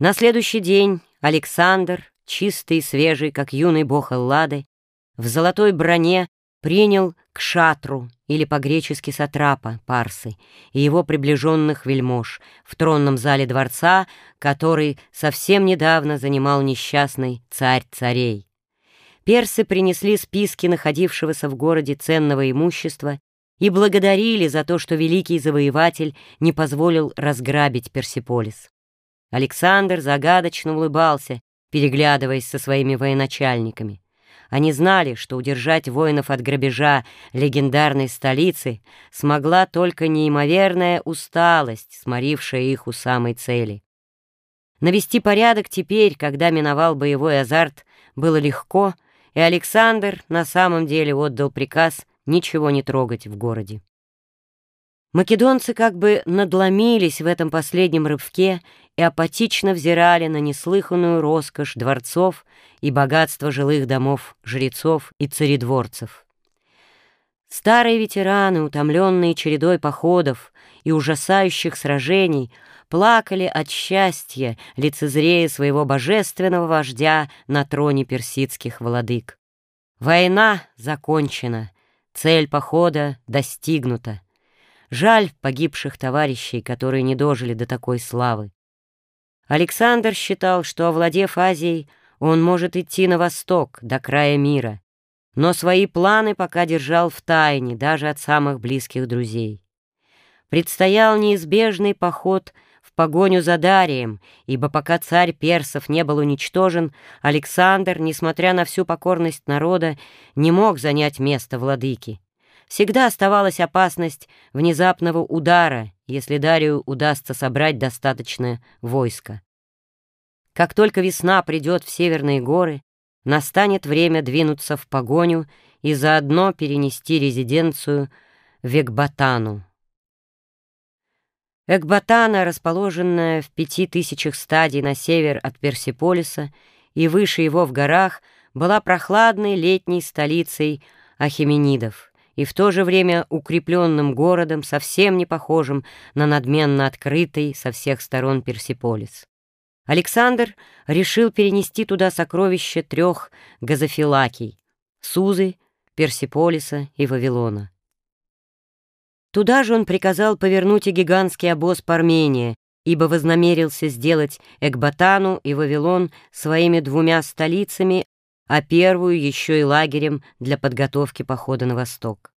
На следующий день Александр, чистый и свежий, как юный бог Эллады, в золотой броне принял к шатру, или по-гречески сатрапа, парсы, и его приближенных вельмож в тронном зале дворца, который совсем недавно занимал несчастный царь царей. Персы принесли списки находившегося в городе ценного имущества и благодарили за то, что великий завоеватель не позволил разграбить Персиполис. Александр загадочно улыбался, переглядываясь со своими военачальниками. Они знали, что удержать воинов от грабежа легендарной столицы смогла только неимоверная усталость, сморившая их у самой цели. Навести порядок теперь, когда миновал боевой азарт, было легко, и Александр на самом деле отдал приказ ничего не трогать в городе. Македонцы как бы надломились в этом последнем рывке и апатично взирали на неслыханную роскошь дворцов и богатство жилых домов жрецов и царедворцев. Старые ветераны, утомленные чередой походов и ужасающих сражений, плакали от счастья, лицезрея своего божественного вождя на троне персидских владык. Война закончена, цель похода достигнута. Жаль погибших товарищей, которые не дожили до такой славы. Александр считал, что, овладев Азией, он может идти на восток, до края мира, но свои планы пока держал в тайне, даже от самых близких друзей. Предстоял неизбежный поход в погоню за Дарием, ибо пока царь персов не был уничтожен, Александр, несмотря на всю покорность народа, не мог занять место владыки. Всегда оставалась опасность внезапного удара, если Дарию удастся собрать достаточное войско. Как только весна придет в северные горы, настанет время двинуться в погоню и заодно перенести резиденцию в Экбатану. Экбатана, расположенная в пяти тысячах стадий на север от Персиполиса и выше его в горах, была прохладной летней столицей ахименидов и в то же время укрепленным городом, совсем не похожим на надменно открытый со всех сторон Персиполис. Александр решил перенести туда сокровища трех газофилакий — Сузы, Персиполиса и Вавилона. Туда же он приказал повернуть и гигантский обоз Пармения, ибо вознамерился сделать Экбатану и Вавилон своими двумя столицами, а первую еще и лагерем для подготовки похода на восток.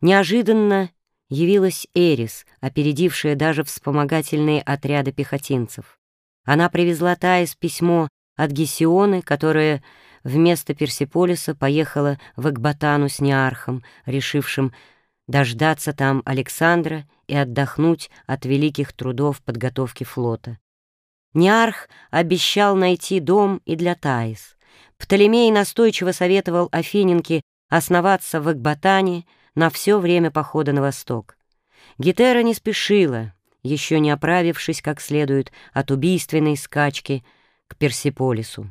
Неожиданно явилась Эрис, опередившая даже вспомогательные отряды пехотинцев. Она привезла Таис письмо от Гесионы, которая вместо Персиполиса поехала в Экбатану с Неархом, решившим дождаться там Александра и отдохнуть от великих трудов подготовки флота. Неарх обещал найти дом и для Таис. Птолемей настойчиво советовал Афиненке основаться в Экбатане на все время похода на восток. Гетера не спешила, еще не оправившись как следует от убийственной скачки к Персиполису.